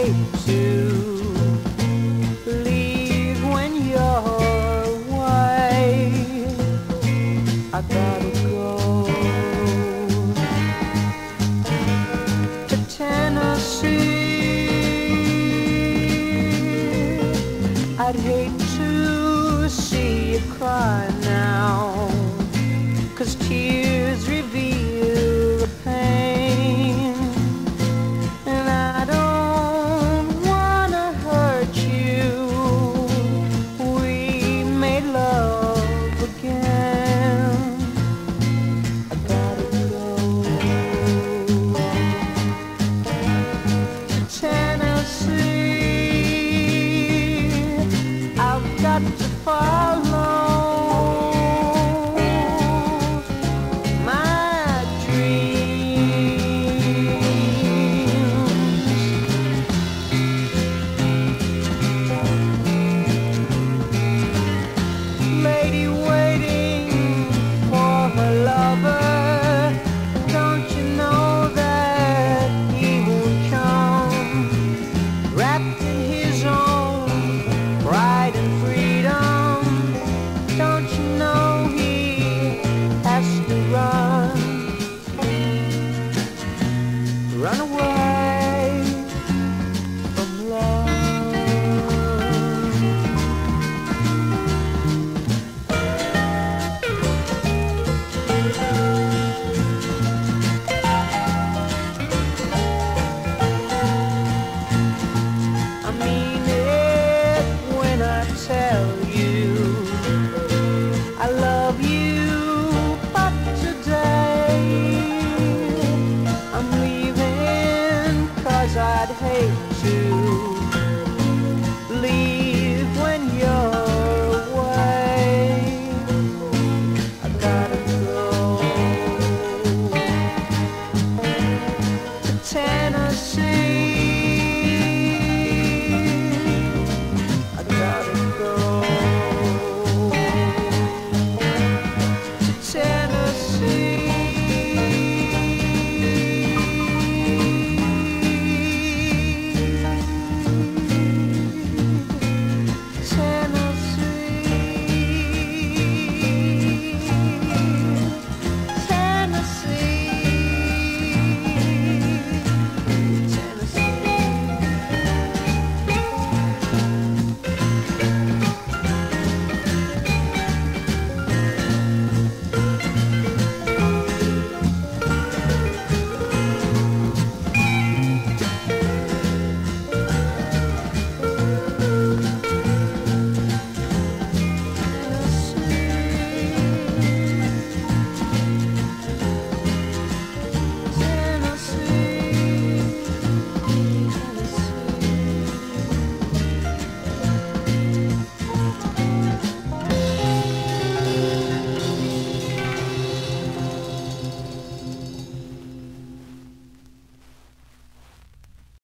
to leave when you're away. I gotta go to Tennessee. I'd hate to see you cry now, cause tears. To too.